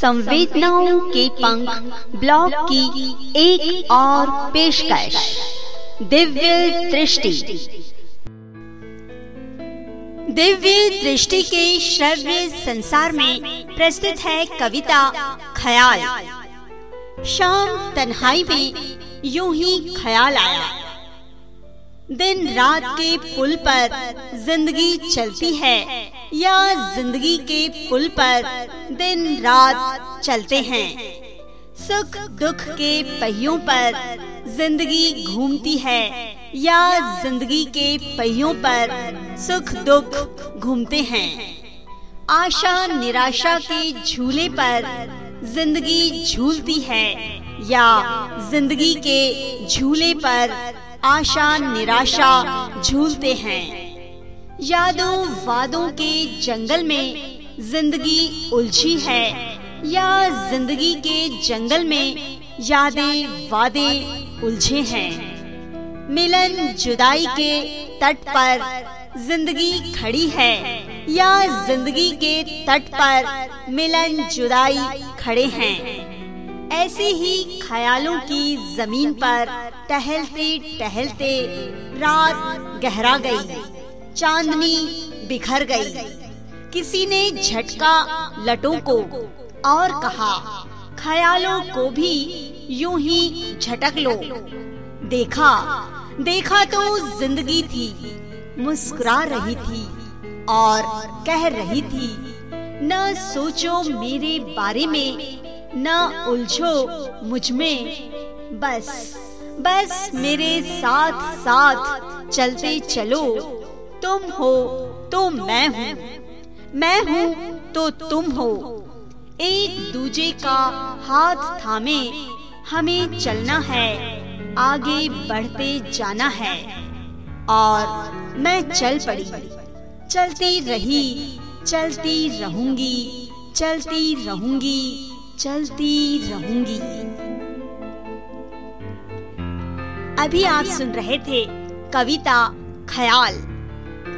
संवेदनाओं के पंख ब्लॉग की एक और पेशकश। दिव्य दृष्टि। दिव्य दृष्टि के श्रव्य संसार में प्रस्तुत है कविता ख्याल। शाम तन्हाई में यूँ ही ख्याल आया। दिन रात के पुल पर ज़िंदगी चलती है। या ज़िंदगी के पुल पर दिन रात चलते हैं। सुख दुख के पहियों पर ज़िंदगी घूमती है या ज़िंदगी के पहियों पर सुख दुख घूमते हैं। आशा निराशा के झूले पर ज़िंदगी झूलती है या ज़िंदगी के झूले पर आशा निराशा झूलते हैं। यादों वादों के जंगल में ज़िंदगी उलझी है, या ज़िंदगी के जंगल में यादें वादे उलझे हैं। मिलन जुदाई के तट पर ज़िंदगी खड़ी है, या ज़िंदगी के तट पर मिलन जुदाई खड़े हैं। ऐसे ही ख्यालों की ज़मीन पर टहलते टहलते रात गहरा गई। चांदनी बिखर गई। किसी ने झटका लटों को और कहा, ख्यालों को भी यूँ ही झटक लो। देखा देखा तो ज़िंदगी थी, मुस्कुरा रही थी और कह रही थी, न सोचो मेरे बारे में, न उलझो मुझमें। बस बस मेरे साथ साथ चलते चलो तुम हो तो मैं हूँ। मैं हूँ तो तुम हो। एक दूजे का हाथ थामे, हमें चलना है, आगे बढ़ते जाना है। और मैं चल पड़ी, चलती रही, चलती रहूँगी चलती रहूँगी चलती रहूँगी। अभी आप सुन रहे थे कविता ख्याल।